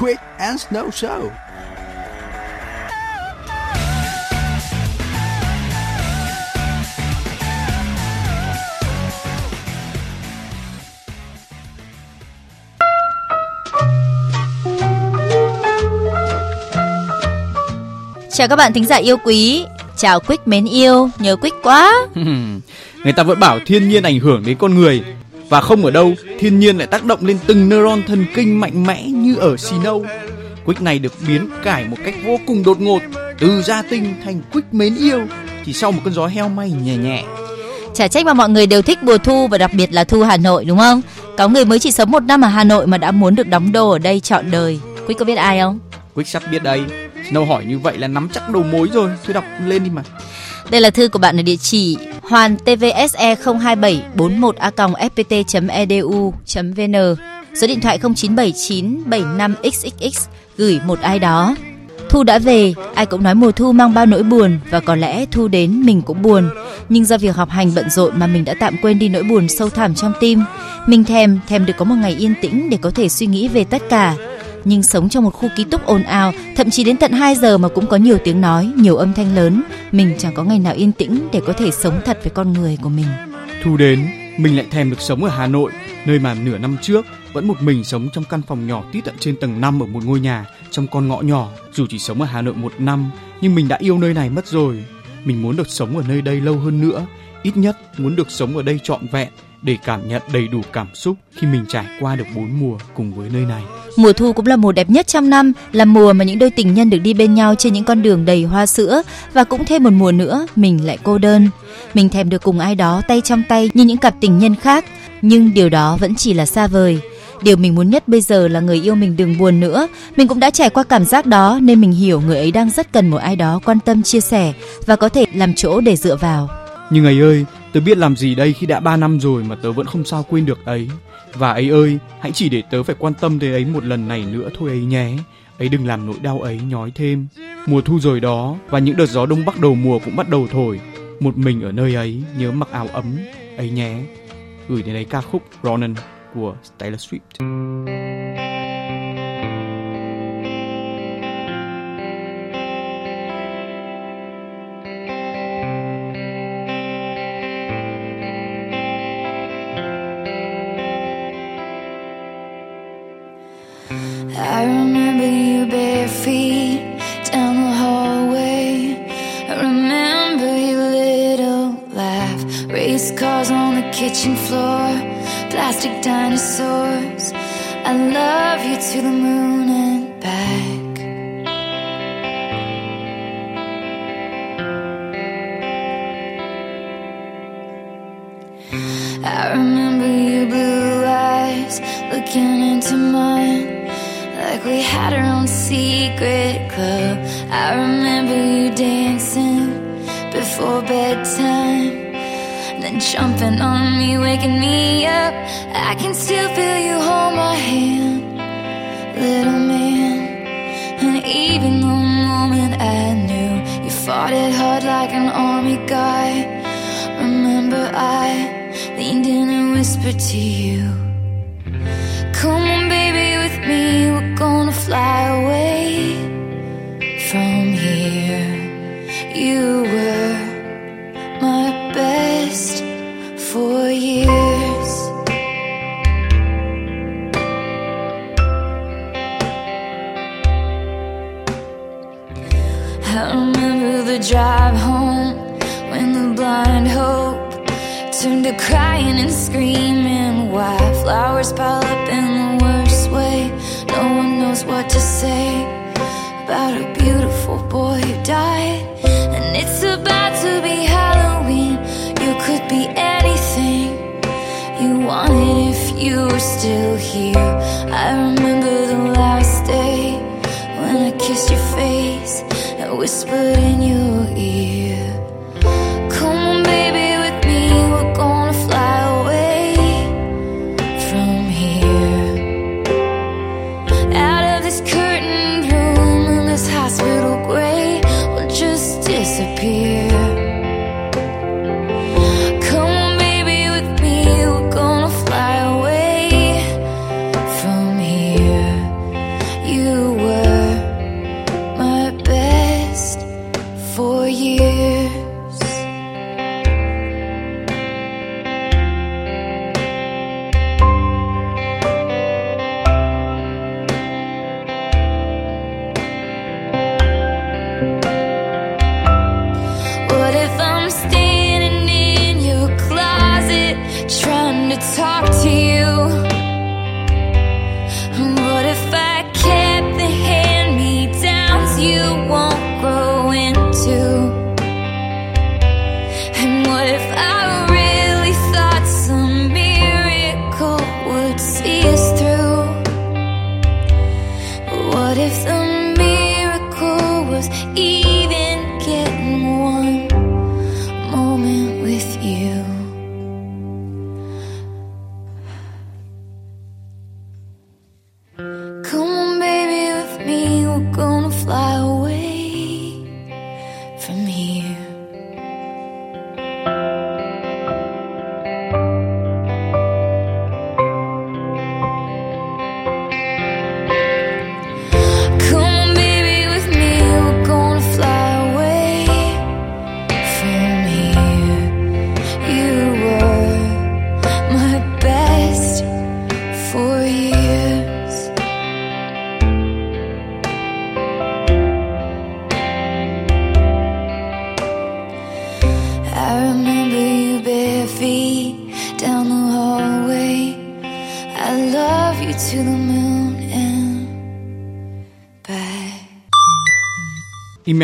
Quick and Snow Show. Chào các bạn thính giả yêu quý, chào Quick mến yêu, nhớ Quick quá. Người ta vẫn bảo thiên nhiên ảnh hưởng đến con người và không ở đâu, thiên nhiên lại tác động lên từng neuron thần kinh mạnh mẽ như ở Snow. Quick này được biến cải một cách vô cùng đột ngột từ gia tinh thành Quick mến yêu chỉ sau một cơn gió heo may nhẹ nhẹ. Chả trách mà mọi người đều thích mùa thu và đặc biệt là thu Hà Nội đúng không? Có người mới chỉ sống một năm ở Hà Nội mà đã muốn được đóng đô ở đây trọn đời. Quick có biết ai không? Quick sắp biết đây. Snow hỏi như vậy là nắm chắc đầu mối rồi. Thôi đọc lên đi mà. Đây là thư của bạn ở địa chỉ hoàn tvse 02741 a fpt edu vn số điện thoại 097975xxx gửi một ai đó. Thu đã về, ai cũng nói mùa thu mang bao nỗi buồn và có lẽ thu đến mình cũng buồn. Nhưng do việc học hành bận rộn mà mình đã tạm quên đi nỗi buồn sâu thẳm trong tim. Mình thèm, thèm được có một ngày yên tĩnh để có thể suy nghĩ về tất cả nhưng sống trong một khu ký túc ồn ào, thậm chí đến tận 2 giờ mà cũng có nhiều tiếng nói, nhiều âm thanh lớn, mình chẳng có ngày nào yên tĩnh để có thể sống thật với con người của mình. Thu đến, mình lại thèm được sống ở Hà Nội, nơi mà nửa năm trước vẫn một mình sống trong căn phòng nhỏ tít tận trên tầng 5 ở một ngôi nhà trong con ngõ nhỏ. Dù chỉ sống ở Hà Nội một năm, nhưng mình đã yêu nơi này mất rồi. Mình muốn được sống ở nơi đây lâu hơn nữa, ít nhất muốn được sống ở đây trọn vẹn để cảm nhận đầy đủ cảm xúc khi mình trải qua được bốn mùa cùng với nơi này. Mùa thu cũng là mùa đẹp nhất trong năm, là mùa mà những đôi tình nhân được đi bên nhau trên những con đường đầy hoa sữa và cũng thêm một mùa nữa mình lại cô đơn. Mình thèm được cùng ai đó tay trong tay như những cặp tình nhân khác, nhưng điều đó vẫn chỉ là xa vời. Điều mình muốn nhất bây giờ là người yêu mình đừng buồn nữa. Mình cũng đã trải qua cảm giác đó nên mình hiểu người ấy đang rất cần một ai đó quan tâm chia sẻ và có thể làm chỗ để dựa vào. Nhưng ấy ơi, tớ biết làm gì đây khi đã 3 năm rồi mà tớ vẫn không sao quên được ấy. Và ấy ơi, hãy chỉ để tớ phải quan tâm tới ấy một lần này nữa thôi ấy nhé. Ấy đừng làm nỗi đau ấy nhói thêm. Mùa thu rồi đó và những đợt gió đông bắc đầu mùa cũng bắt đầu thổi. Một mình ở nơi ấy nhớ mặc áo ấm ấy nhé. Gửi đến đây ca khúc Ronan của Taylor Swift. I remember you bare feet Race cars on the kitchen floor, plastic dinosaurs. I love you to the moon and back. I remember your blue eyes looking into mine like we had our own secret club. I remember you dancing before bedtime, jumping on me, waking me up. I can still feel you hold my hand, little man. And even the moment I knew you fought it hard like an army guy, remember I leaned in and whispered to you. Flowers pile up in the worst way? No one knows what to say about a beautiful boy who died. And it's about to be Halloween. You could be anything you wanted if you were still here. I remember the last day when I kissed your face and whispered in your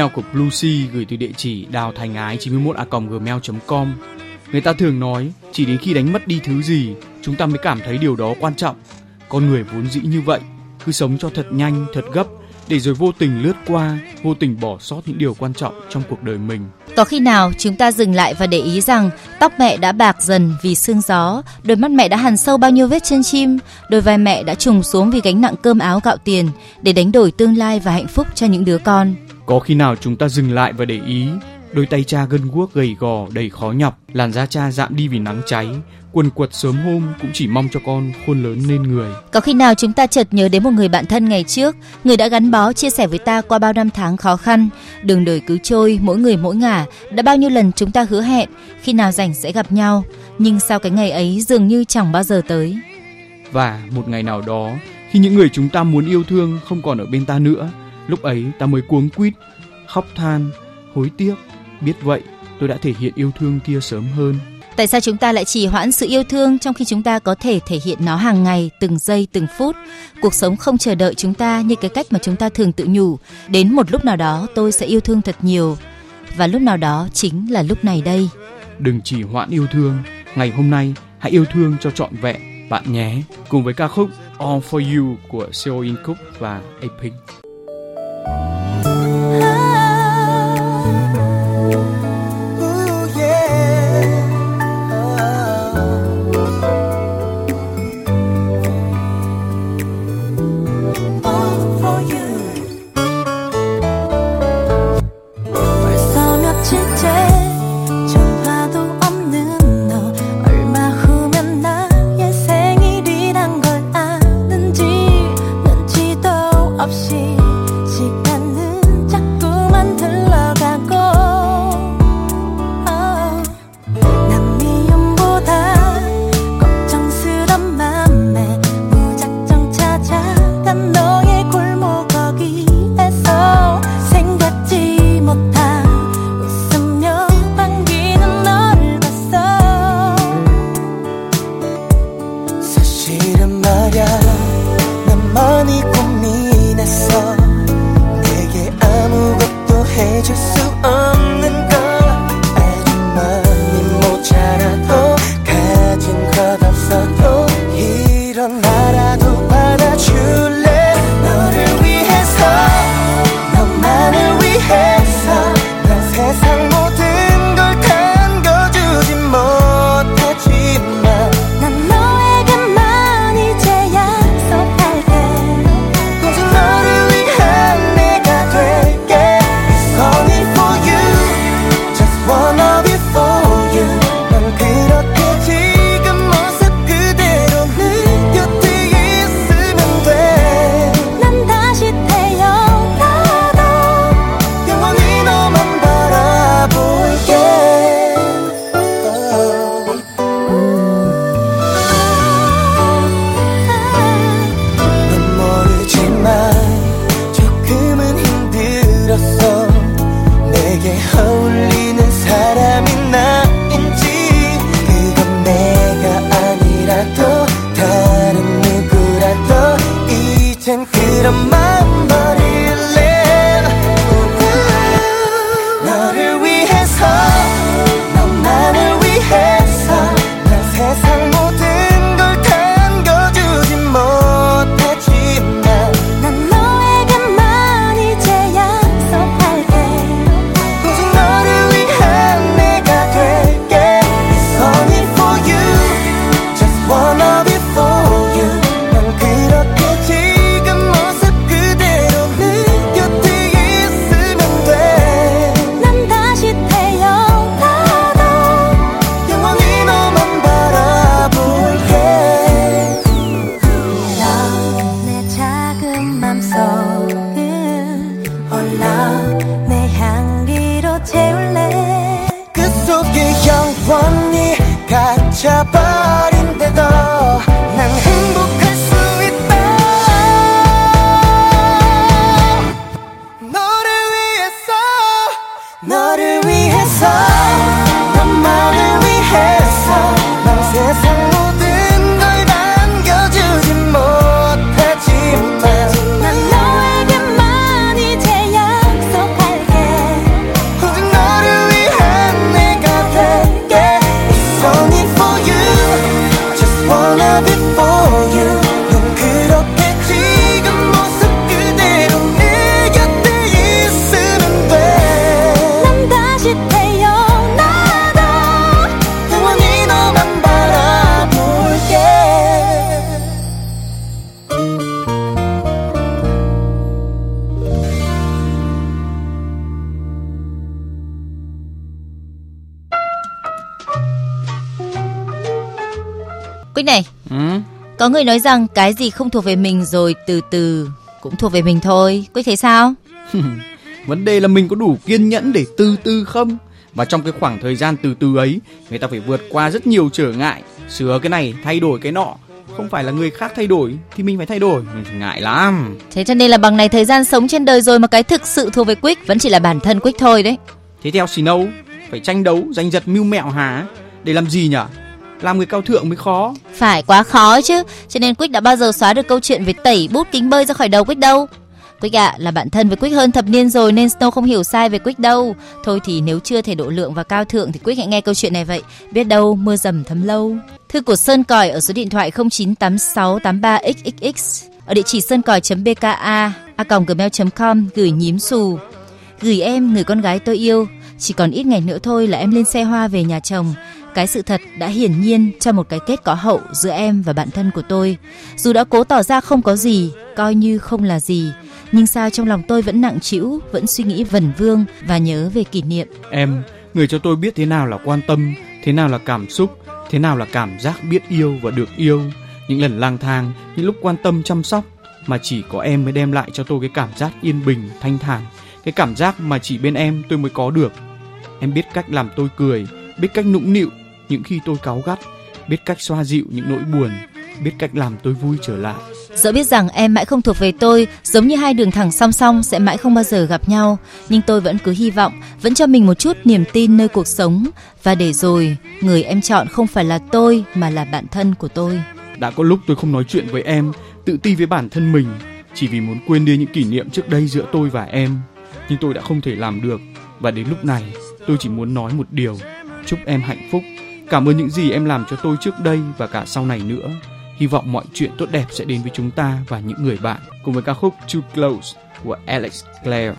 Email của Bluesea gửi từ địa chỉ đào thành ái 91 a gmail.com. Người ta thường nói chỉ đến khi đánh mất đi thứ gì chúng ta mới cảm thấy điều đó quan trọng. Con người vốn dĩ như vậy, cứ sống cho thật nhanh, thật gấp để rồi vô tình lướt qua, vô tình bỏ sót những điều quan trọng trong cuộc đời mình. Có khi nào chúng ta dừng lại và để ý rằng tóc mẹ đã bạc dần vì sương gió, đôi mắt mẹ đã hằn sâu bao nhiêu vết chân chim, đôi vai mẹ đã trùng xuống vì gánh nặng cơm áo gạo tiền để đánh đổi tương lai và hạnh phúc cho những đứa con. Có khi nào chúng ta dừng lại và để ý đôi tay cha gân guốc gầy gò đầy khó nhọc, làn da cha dạm đi vì nắng cháy, quần quật sớm hôm cũng chỉ mong cho con khôn lớn nên người. Có khi nào chúng ta chợt nhớ đến một người bạn thân ngày trước, người đã gắn bó chia sẻ với ta qua bao năm tháng khó khăn, đường đời cứ trôi, mỗi người mỗi ngả, đã bao nhiêu lần chúng ta hứa hẹn khi nào rảnh sẽ gặp nhau, nhưng sao cái ngày ấy dường như chẳng bao giờ tới. Và một ngày nào đó, khi những người chúng ta muốn yêu thương không còn ở bên ta nữa, lúc ấy ta mới cuống quýt, khóc than, hối tiếc. Biết vậy, tôi đã thể hiện yêu thương kia sớm hơn. Tại sao chúng ta lại trì hoãn sự yêu thương trong khi chúng ta có thể thể hiện nó hàng ngày, từng giây, từng phút? Cuộc sống không chờ đợi chúng ta như cái cách mà chúng ta thường tự nhủ. Đến một lúc nào đó tôi sẽ yêu thương thật nhiều. Và lúc nào đó chính là lúc này đây. Đừng chỉ hoãn yêu thương, ngày hôm nay hãy yêu thương cho trọn vẹn bạn nhé. Cùng với ca khúc All For You của Seo In Cook và Apink. Ooh, Thank you. slowly có người nói rằng cái gì không thuộc về mình rồi từ từ cũng thuộc về mình thôi. Quyết thấy sao? Vấn đề là mình có đủ kiên nhẫn để từ từ không? Và trong cái khoảng thời gian từ từ ấy, người ta phải vượt qua rất nhiều trở ngại, sửa cái này, thay đổi cái nọ. Không phải là người khác thay đổi thì mình phải thay đổi, mình ngại lắm. Thế cho nên là bằng này thời gian sống trên đời rồi mà cái thực sự thuộc về Quyết vẫn chỉ là bản thân Quyết thôi đấy. Thế theo Snow, phải tranh đấu, giành giật mưu mẹo hả? Để làm gì nhỉ? Làm người cao thượng mới khó. Phải quá khó chứ, cho nên Quyết đã bao giờ xóa được câu chuyện về tẩy bút kính bơi ra khỏi đầu Quyết đâu. Quyết ạ, là bạn thân với Quyết hơn thập niên rồi nên Snow không hiểu sai về Quyết đâu. Thôi thì nếu chưa thể độ lượng và cao thượng thì Quyết hãy nghe câu chuyện này vậy. Biết đâu mưa dầm thấm lâu. Thư của Sơn Còi ở số điện thoại 098683xxx ở địa chỉ sơn còi.bka a gmail.com gửi nhím xù. Gửi em người con gái tôi yêu, chỉ còn ít ngày nữa thôi là em lên xe hoa về nhà chồng. Cái sự thật đã hiển nhiên cho một cái kết có hậu giữa em và bạn thân của tôi. Dù đã cố tỏ ra không có gì, coi như không là gì, nhưng sao trong lòng tôi vẫn nặng trĩu, vẫn suy nghĩ vẩn vương và nhớ về kỷ niệm. Em, người cho tôi biết thế nào là quan tâm, thế nào là cảm xúc, thế nào là cảm giác biết yêu và được yêu. Những lần lang thang, những lúc quan tâm chăm sóc mà chỉ có em mới đem lại cho tôi cái cảm giác yên bình, thanh thản, cái cảm giác mà chỉ bên em tôi mới có được. Em biết cách làm tôi cười, biết cách nũng nịu những khi tôi cáu gắt, biết cách xoa dịu những nỗi buồn, biết cách làm tôi vui trở lại. Dẫu biết rằng em mãi không thuộc về tôi, giống như hai đường thẳng song song sẽ mãi không bao giờ gặp nhau, nhưng tôi vẫn cứ hy vọng, vẫn cho mình một chút niềm tin nơi cuộc sống. Và để rồi, người em chọn không phải là tôi mà là bạn thân của tôi. Đã có lúc tôi không nói chuyện với em, tự ti với bản thân mình, chỉ vì muốn quên đi những kỷ niệm trước đây giữa tôi và em. Nhưng tôi đã không thể làm được, và đến lúc này, tôi chỉ muốn nói một điều: chúc em hạnh phúc. Cảm ơn những gì em làm cho tôi trước đây và cả sau này nữa. Hy vọng mọi chuyện tốt đẹp sẽ đến với chúng ta và những người bạn. Cùng với ca khúc Too Close của Alex Clare.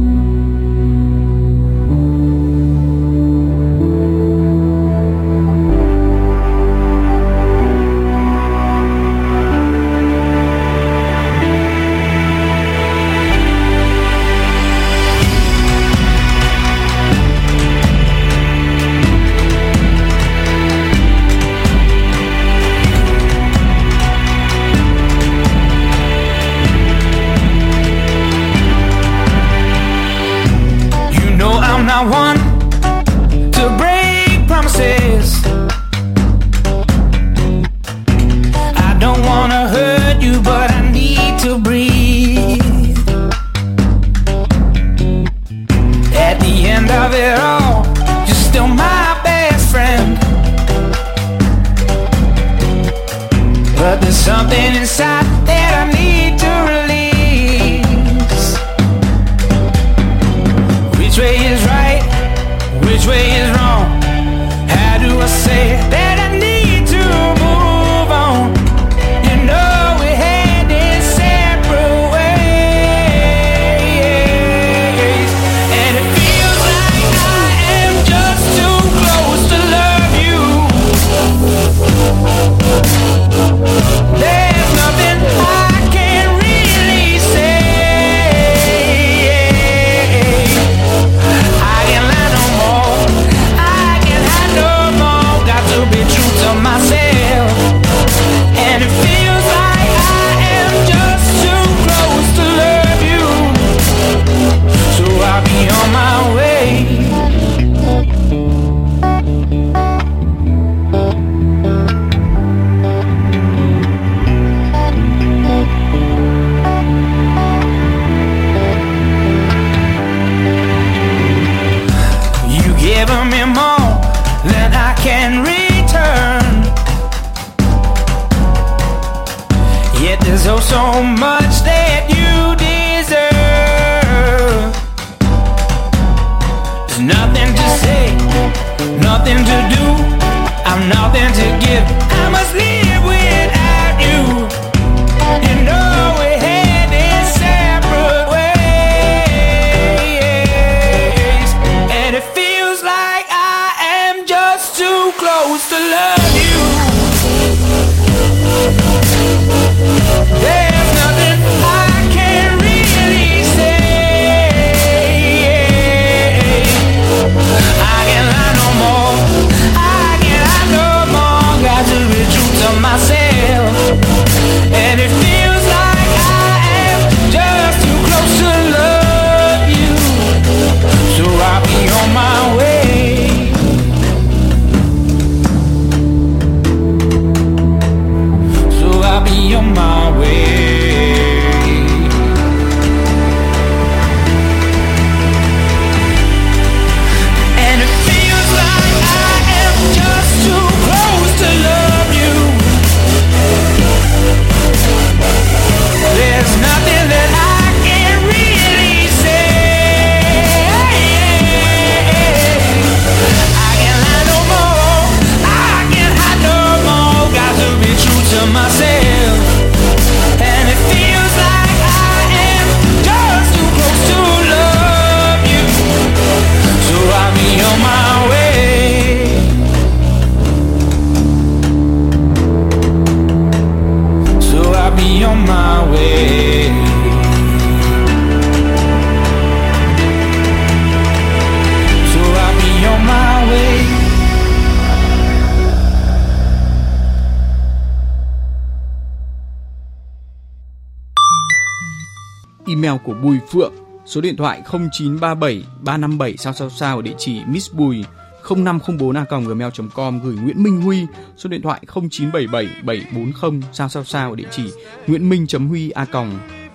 Phượng, số điện thoại 0937 357 sao sao sao ở địa chỉ missbùi 0504 a gmail.com gửi Nguyễn Minh Huy số điện thoại 0977 740 sao sao sao ở địa chỉ nguyễn minh huy a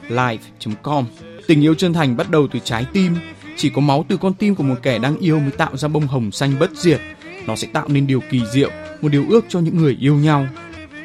live.com tình yêu chân thành bắt đầu từ trái tim. Chỉ có máu từ con tim của một kẻ đang yêu mới tạo ra bông hồng xanh bất diệt. Nó sẽ tạo nên điều kỳ diệu một điều ước cho những người yêu nhau.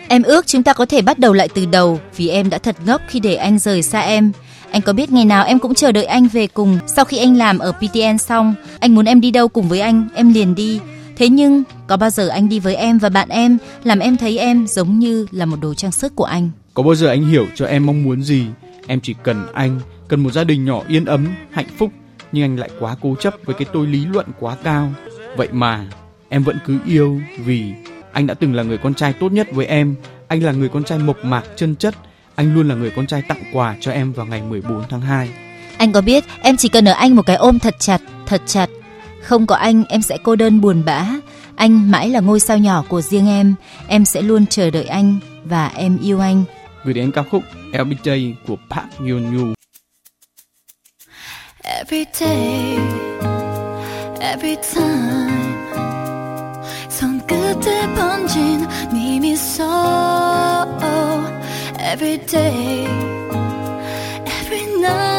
Em ước chúng ta có thể bắt đầu lại từ đầu vì em đã thật ngốc khi để anh rời xa em. Anh có biết ngày nào em cũng chờ đợi anh về cùng sau khi anh làm ở PTN xong. Anh muốn em đi đâu cùng với anh, em liền đi. Thế nhưng có bao giờ anh đi với em và bạn em làm em thấy em giống như là một đồ trang sức của anh? Có bao giờ anh hiểu cho em mong muốn gì? Em chỉ cần anh, cần một gia đình nhỏ yên ấm, hạnh phúc, nhưng anh lại quá cố chấp với cái tôi lý luận quá cao. Vậy mà em vẫn cứ yêu vì anh đã từng là người con trai tốt nhất với em, anh là người con trai mộc mạc chân chất, anh luôn là người con trai tặng quà cho em vào ngày 14 tháng 2. Anh có biết em chỉ cần ở anh một cái ôm thật chặt, thật chặt. Không có anh em sẽ cô đơn buồn bã. Anh mãi là ngôi sao nhỏ của riêng em. Em sẽ luôn chờ đợi anh và em yêu anh. Gửi đến ca khúc LBJ của Park Yeon Yu. Every day, every time 손끝에 번진 네 미소 Every day, every night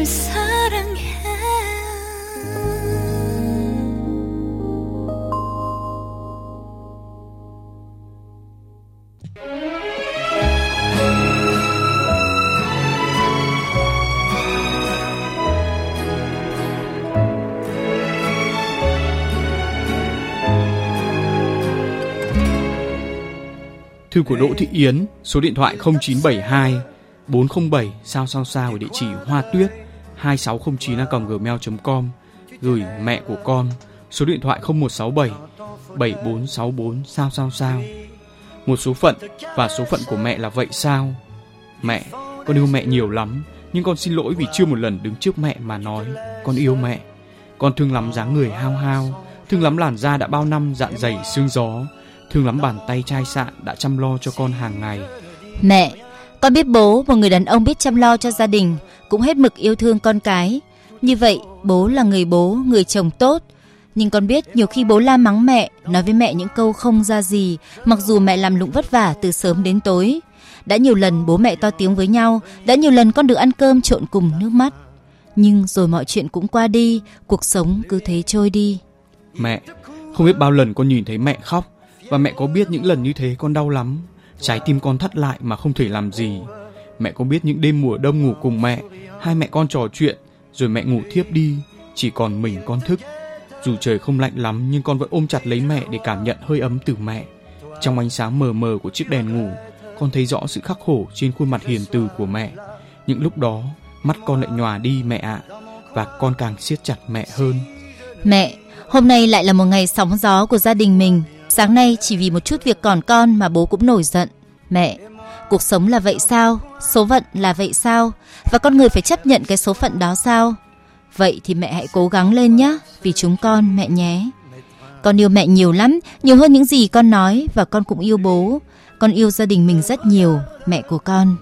Thư của Đỗ Thị Yến, số điện thoại 0972 407 sao sao sao ở địa chỉ Hoa Tuyết, 2609@gmail.com, gửi mẹ của con số điện thoại 0167 7464 sao sao sao. Một số phận và số phận của mẹ là vậy sao? Mẹ con yêu mẹ nhiều lắm nhưng con xin lỗi vì chưa một lần đứng trước mẹ mà nói con yêu mẹ. Con thương lắm dáng người hao hao thương lắm làn da đã bao năm dạn dày sương gió thương lắm bàn tay chai sạn đã chăm lo cho con hàng ngày. Mẹ, con biết bố, một người đàn ông biết chăm lo cho gia đình, cũng hết mực yêu thương con cái. Như vậy, bố là người bố, người chồng tốt. Nhưng con biết nhiều khi bố la mắng mẹ, nói với mẹ những câu không ra gì, mặc dù mẹ làm lụng vất vả từ sớm đến tối. Đã nhiều lần bố mẹ to tiếng với nhau, đã nhiều lần con được ăn cơm trộn cùng nước mắt. Nhưng rồi mọi chuyện cũng qua đi, cuộc sống cứ thế trôi đi. mẹ không biết bao lần con nhìn thấy mẹ khóc và mẹ có biết những lần như thế con đau lắm trái tim con thắt lại mà không thể làm gì. Mẹ có biết những đêm mùa đông ngủ cùng mẹ hai mẹ con trò chuyện rồi mẹ ngủ thiếp đi chỉ còn mình con thức. Dù trời không lạnh lắm nhưng con vẫn ôm chặt lấy mẹ để cảm nhận hơi ấm từ mẹ. Trong ánh sáng mờ mờ của chiếc đèn ngủ con thấy rõ sự khắc khổ trên khuôn mặt hiền từ của mẹ. Những lúc đó mắt con lại nhòa đi mẹ ạ và con càng siết chặt mẹ hơn. Mẹ, hôm nay lại là một ngày sóng gió của gia đình mình. Sáng nay chỉ vì một chút việc còn con mà bố cũng nổi giận. Mẹ, cuộc sống là vậy sao? Số phận là vậy sao? Và con người phải chấp nhận cái số phận đó sao? Vậy thì mẹ hãy cố gắng lên nhé, vì chúng con mẹ nhé. Con yêu mẹ nhiều lắm, nhiều hơn những gì con nói và con cũng yêu bố. Con yêu gia đình mình rất nhiều, mẹ của con.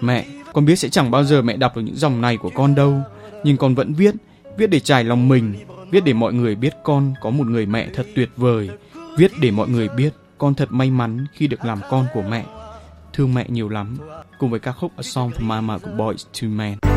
Mẹ, con biết sẽ chẳng bao giờ mẹ đọc được những dòng này của con đâu, nhưng con vẫn viết, viết để trải lòng mình, viết để mọi người biết con có một người mẹ thật tuyệt vời, viết để mọi người biết con thật may mắn khi được làm con của mẹ. Thương mẹ nhiều lắm, cùng với ca khúc A Song for Mama của Boys to Men.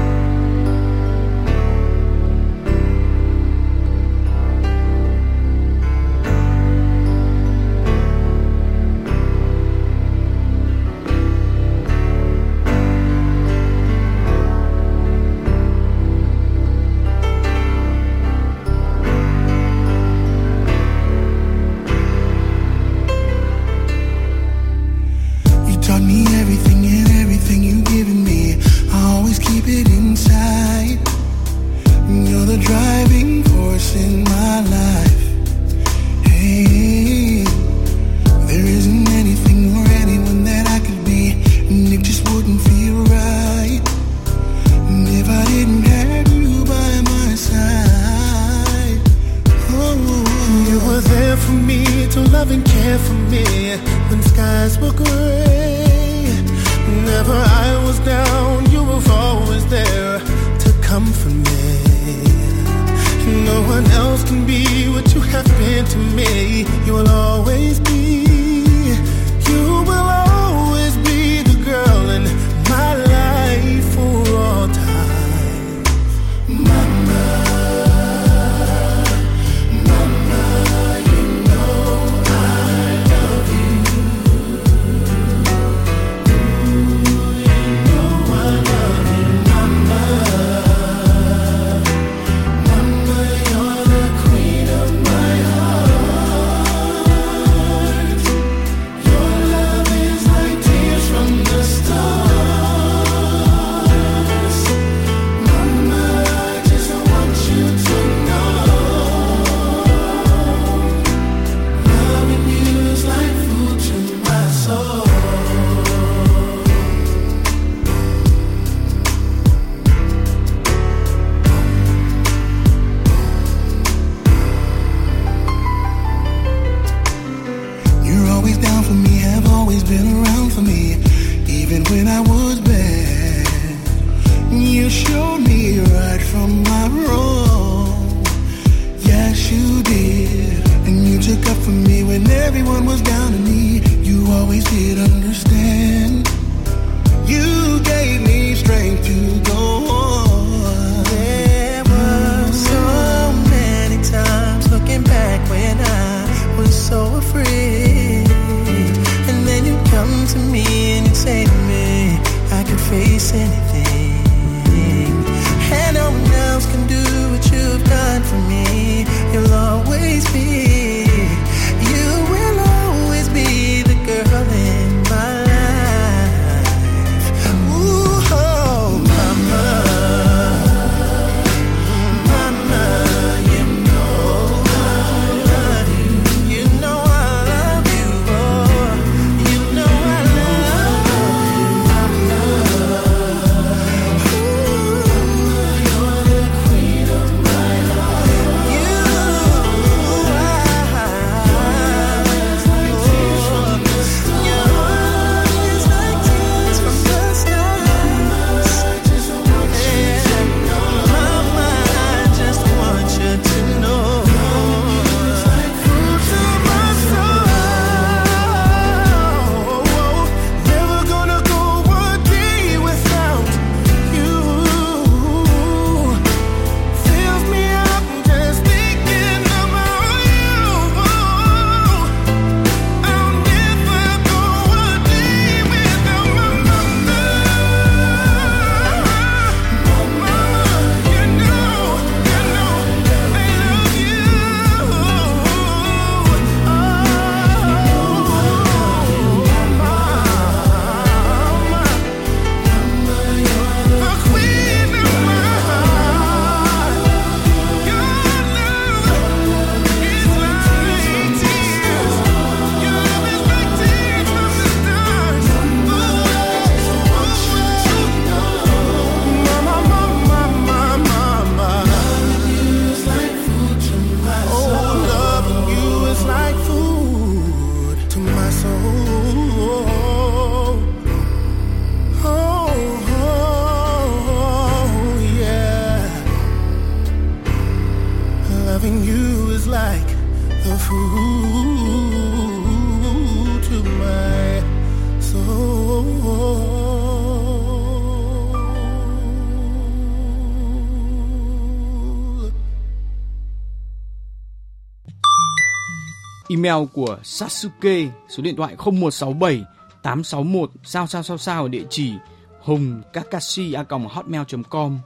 Email của Sasuke, số điện thoại 0167 861 sao sao sao sao ở địa chỉ hùng kakashi a hotmail.com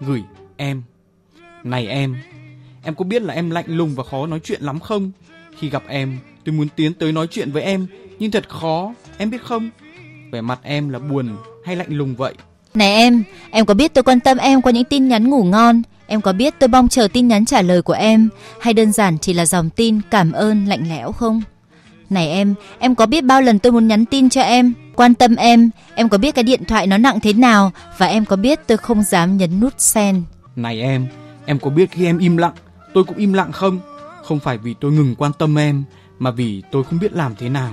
gửi em. Này em em có biết là em lạnh lùng và khó nói chuyện lắm không? Khi gặp em, tôi muốn tiến tới nói chuyện với em, nhưng thật khó, em biết không? Vẻ mặt em là buồn hay lạnh lùng vậy? Này em, em có biết tôi quan tâm em qua những tin nhắn ngủ ngon? Em có biết tôi mong chờ tin nhắn trả lời của em hay đơn giản chỉ là dòng tin cảm ơn lạnh lẽo không? Này em, em có biết bao lần tôi muốn nhắn tin cho em, quan tâm em, em có biết cái điện thoại nó nặng thế nào và em có biết tôi không dám nhấn nút send. Này em, em có biết khi em im lặng, tôi cũng im lặng không? Không phải vì tôi ngừng quan tâm em, mà vì tôi không biết làm thế nào.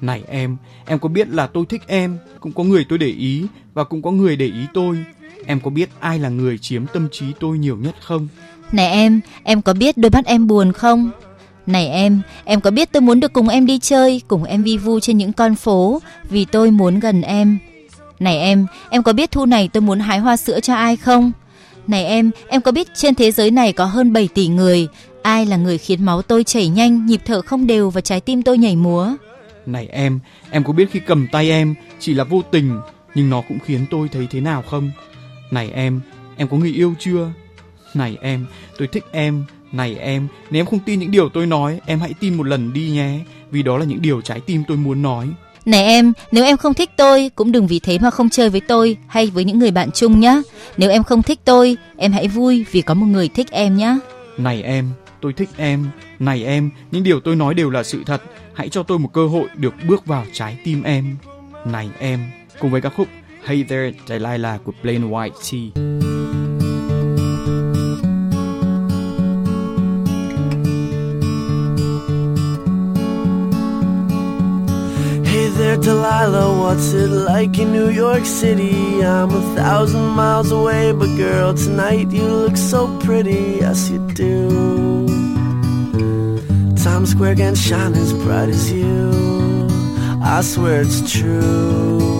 Này em, em có biết là tôi thích em, cũng có người tôi để ý và cũng có người để ý tôi. Em có biết ai là người chiếm tâm trí tôi nhiều nhất không? Này em, em có biết đôi mắt em buồn không? Này em, em có biết tôi muốn được cùng em đi chơi, cùng em vi vu trên những con phố vì tôi muốn gần em. Này em, em có biết thu này tôi muốn hái hoa sữa cho ai không? Này em, em có biết trên thế giới này có hơn 7 tỷ người, ai là người khiến máu tôi chảy nhanh, nhịp thở không đều và trái tim tôi nhảy múa? Này em, em có biết khi cầm tay em chỉ là vô tình nhưng nó cũng khiến tôi thấy thế nào không? Này em, em có người yêu chưa? Này em, tôi thích em. Này em, nếu em không tin những điều tôi nói, em hãy tin một lần đi nhé, vì đó là những điều trái tim tôi muốn nói. Này em, nếu em không thích tôi, cũng đừng vì thế mà không chơi với tôi hay với những người bạn chung nhé. Nếu em không thích tôi, em hãy vui vì có một người thích em nhé. Này em, tôi thích em. Này em, những điều tôi nói đều là sự thật. Hãy cho tôi một cơ hội được bước vào trái tim em. Này em, cùng với ca khúc Hey There Delilah của Plain White there, Delilah, what's it like in New York City? I'm a thousand miles away, but girl, tonight you look so pretty, yes you do. Times Square can't shine as bright as you, I swear it's true.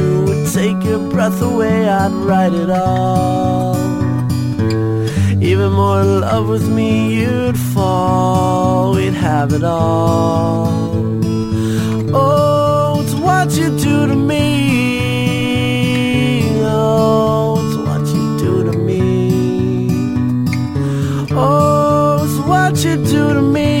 breath away, I'd write it all. Even more in love with me, you'd fall. We'd have it all. Oh, it's what you do to me. Oh, it's what you do to me. Oh, it's what you do to me.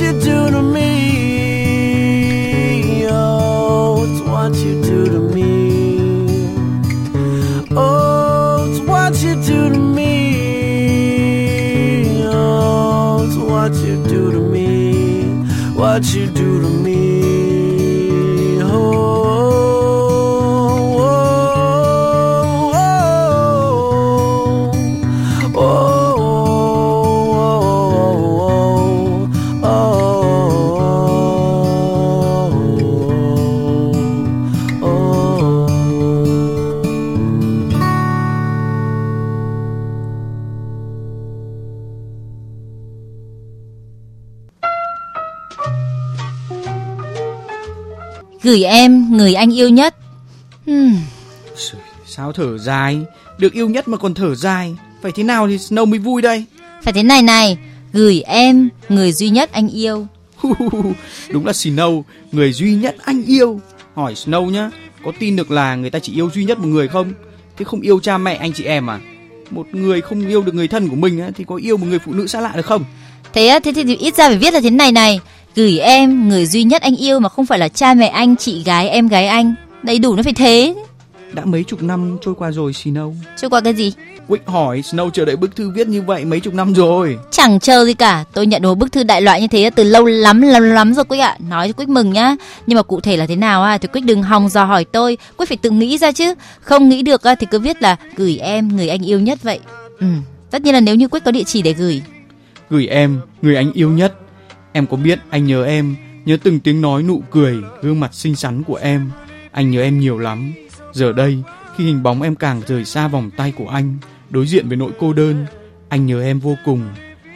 You do to me. Oh, it's what you do to me. Oh, it's what you do to me. Oh, it's what you do to me. What you do to me. Gửi em người anh yêu nhất. Hmm, Sao thở dài? Được yêu nhất mà còn thở dài. Phải thế nào thì Snow mới vui đây? phải thế này này, gửi em người duy nhất anh yêu. Đúng là Snow, người duy nhất anh yêu. Hỏi Snow nhá, có tin được là người ta chỉ yêu duy nhất một người không? Thế không yêu cha mẹ anh chị em à? Một người không yêu được người thân của mình á, thì có yêu một người phụ nữ xa lạ được không? Thế thế thì, thì ít ra phải viết là thế này này, gửi em người duy nhất anh yêu mà không phải là cha mẹ anh, chị gái, em gái anh. Đầy đủ nó phải thế. Đã mấy chục năm trôi qua rồi Snow. Trôi qua cái gì? Quick hỏi Snow chờ đợi bức thư viết như vậy mấy chục năm rồi. Chẳng chờ gì cả, tôi nhận được bức thư đại loại như thế từ lâu lắm lắm lắm rồi Quyết ạ. Nói cho Quyết mừng nhá. Nhưng mà cụ thể là thế nào à thì Quyết đừng hòng dò hỏi tôi, Quyết phải tự nghĩ ra chứ. Không nghĩ được á thì cứ viết là gửi em người anh yêu nhất vậy. Ừ, tất nhiên là nếu như Quyết có địa chỉ để gửi. Gửi em, người anh yêu nhất. Em có biết anh nhớ em, nhớ từng tiếng nói nụ cười, gương mặt xinh xắn của em. Anh nhớ em nhiều lắm. Giờ đây, khi hình bóng em càng rời xa vòng tay của anh, đối diện với nỗi cô đơn, anh nhớ em vô cùng.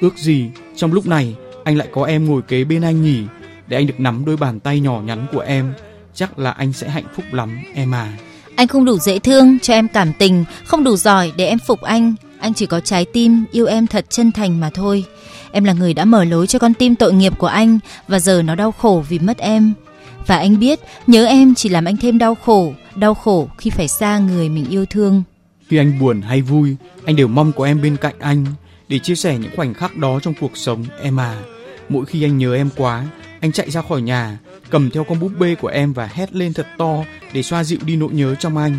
Ước gì trong lúc này anh lại có em ngồi kế bên anh nhỉ, để anh được nắm đôi bàn tay nhỏ nhắn của em. Chắc là anh sẽ hạnh phúc lắm em à. Anh không đủ dễ thương cho em cảm tình, không đủ giỏi để em phục anh. Anh chỉ có trái tim yêu em thật chân thành mà thôi. Em là người đã mở lối cho con tim tội nghiệp của anh và giờ nó đau khổ vì mất em. Và anh biết nhớ em chỉ làm anh thêm đau khổ, đau khổ khi phải xa người mình yêu thương. Khi anh buồn hay vui, anh đều mong có em bên cạnh anh để chia sẻ những khoảnh khắc đó trong cuộc sống em à. Mỗi khi anh nhớ em quá, anh chạy ra khỏi nhà, cầm theo con búp bê của em và hét lên thật to để xoa dịu đi nỗi nhớ trong anh.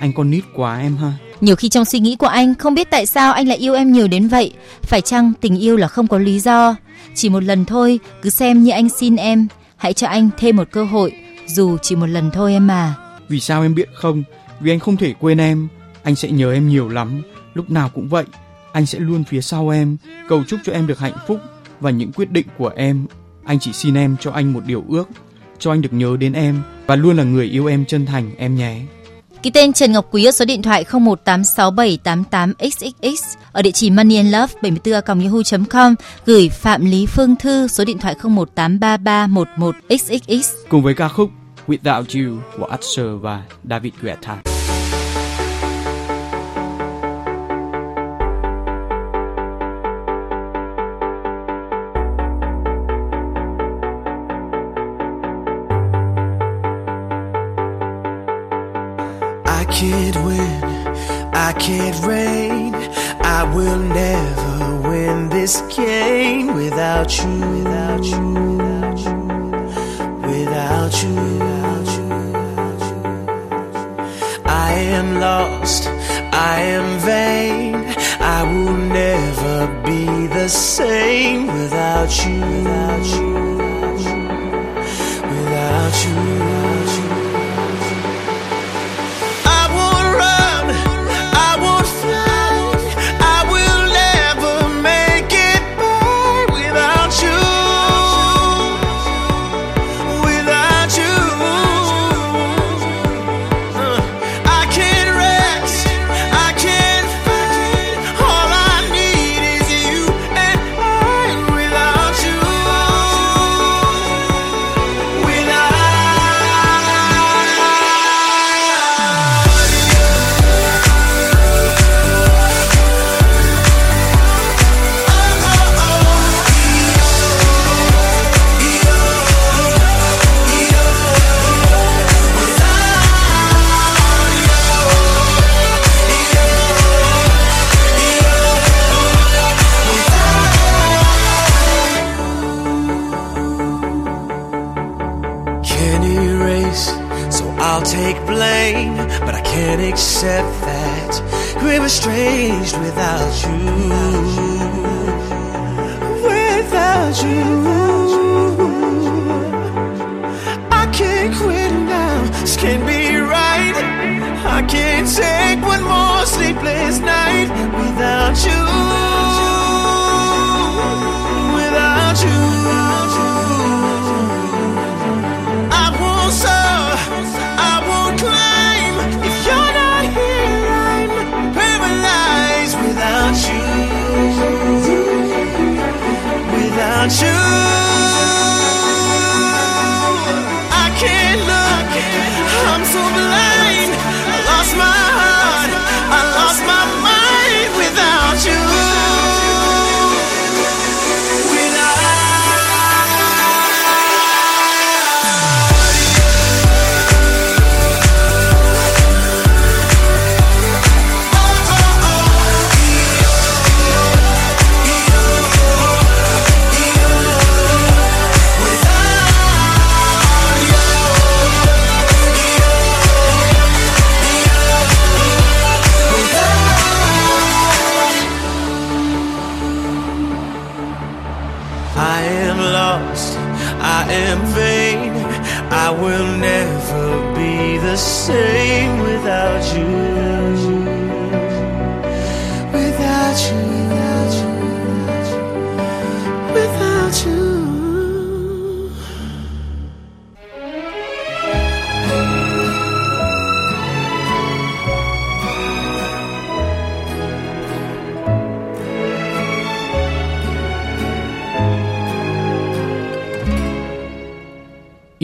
Anh con nít quá em ha. Nhiều khi trong suy nghĩ của anh không biết tại sao anh lại yêu em nhiều đến vậy. Phải chăng tình yêu là không có lý do? Chỉ một lần thôi, cứ xem như anh xin em. Hãy cho anh thêm một cơ hội, dù chỉ một lần thôi em à. Vì sao em biết không? Vì anh không thể quên em. Anh sẽ nhớ em nhiều lắm. Lúc nào cũng vậy. Anh sẽ luôn phía sau em, cầu chúc cho em được hạnh phúc và những quyết định của em. Anh chỉ xin em cho anh một điều ước, cho anh được nhớ đến em và luôn là người yêu em chân thành em nhé. Ký tên Trần Ngọc Quý ở số điện thoại 01867888xxx ở địa chỉ moneyandlove 74 gửi Phạm Lý Phương Thư số điện thoại 01833111xxx. Cùng với ca khúc Without You của Usher và David Guetta. Can't win, I can't reign. I will never win this game without you, without you, without you, without you, without you. I am lost, I am vain. I will never be the same without you, without you, without you, without you.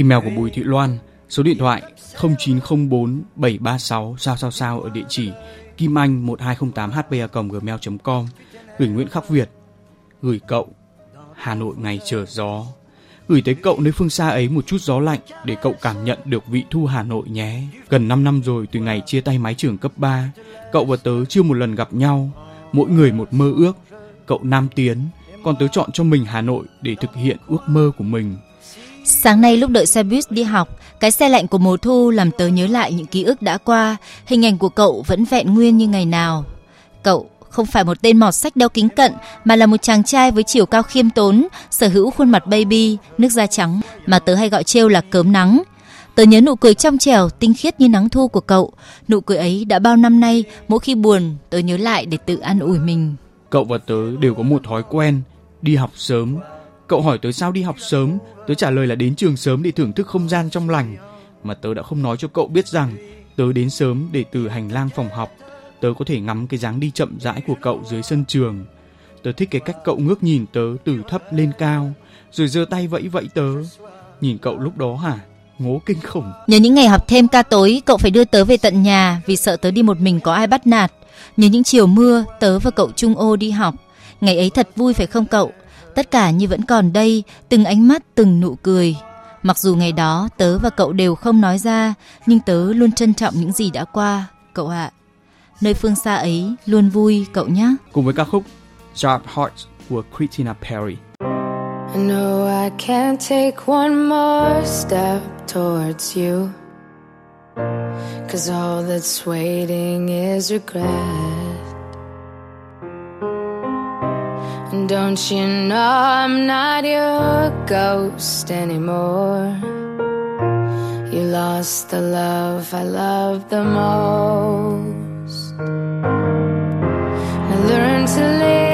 Email của Bùi Thị Loan, số điện thoại 0904 736 sao sao sao ở địa chỉ kim anh 1208 hpa gmail.com gửi Nguyễn Khắc Việt gửi cậu Hà Nội ngày chờ gió gửi tới cậu nơi phương xa ấy một chút gió lạnh để cậu cảm nhận được vị thu Hà Nội nhé. Gần 5 năm rồi từ ngày chia tay mái trường cấp 3, cậu và tớ chưa một lần gặp nhau, mỗi người một mơ ước. Cậu Nam Tiến, còn tớ chọn cho mình Hà Nội để thực hiện ước mơ của mình. Sáng nay lúc đợi xe buýt đi học, cái xe lạnh của mùa thu làm tớ nhớ lại những ký ức đã qua. Hình ảnh của cậu vẫn vẹn nguyên như ngày nào. Cậu không phải một tên mọt sách đeo kính cận, mà là một chàng trai với chiều cao khiêm tốn, sở hữu khuôn mặt baby, nước da trắng mà tớ hay gọi trêu là cớm nắng. Tớ nhớ nụ cười trong trẻo, tinh khiết như nắng thu của cậu. Nụ cười ấy đã bao năm nay, mỗi khi buồn, tớ nhớ lại để tự an ủi mình. Cậu và tớ đều có một thói quen, đi học sớm. Cậu hỏi tớ sao đi học sớm, tớ trả lời là đến trường sớm để thưởng thức không gian trong lành. Mà tớ đã không nói cho cậu biết rằng tớ đến sớm để từ hành lang phòng học, tớ có thể ngắm cái dáng đi chậm rãi của cậu dưới sân trường. Tớ thích cái cách cậu ngước nhìn tớ từ thấp lên cao, rồi giơ tay vẫy vẫy tớ. Nhìn cậu lúc đó hả? Ngố kinh khủng. Nhớ những ngày học thêm ca tối, cậu phải đưa tớ về tận nhà vì sợ tớ đi một mình có ai bắt nạt. Nhớ những chiều mưa, tớ và cậu chung ô đi học. Ngày ấy thật vui phải không cậu? Tất cả như vẫn còn đây, từng ánh mắt, từng nụ cười. Mặc dù ngày đó tớ và cậu đều không nói ra, nhưng tớ luôn trân trọng những gì đã qua, cậu ạ. Nơi phương xa ấy luôn vui cậu nhé. Cùng với ca khúc Sharp Hearts của Christina Perry. I know I can't take one more step towards you. Cause all that's waiting is regret. Don't you know I'm not your ghost anymore? You lost the love I loved the most. I learned to live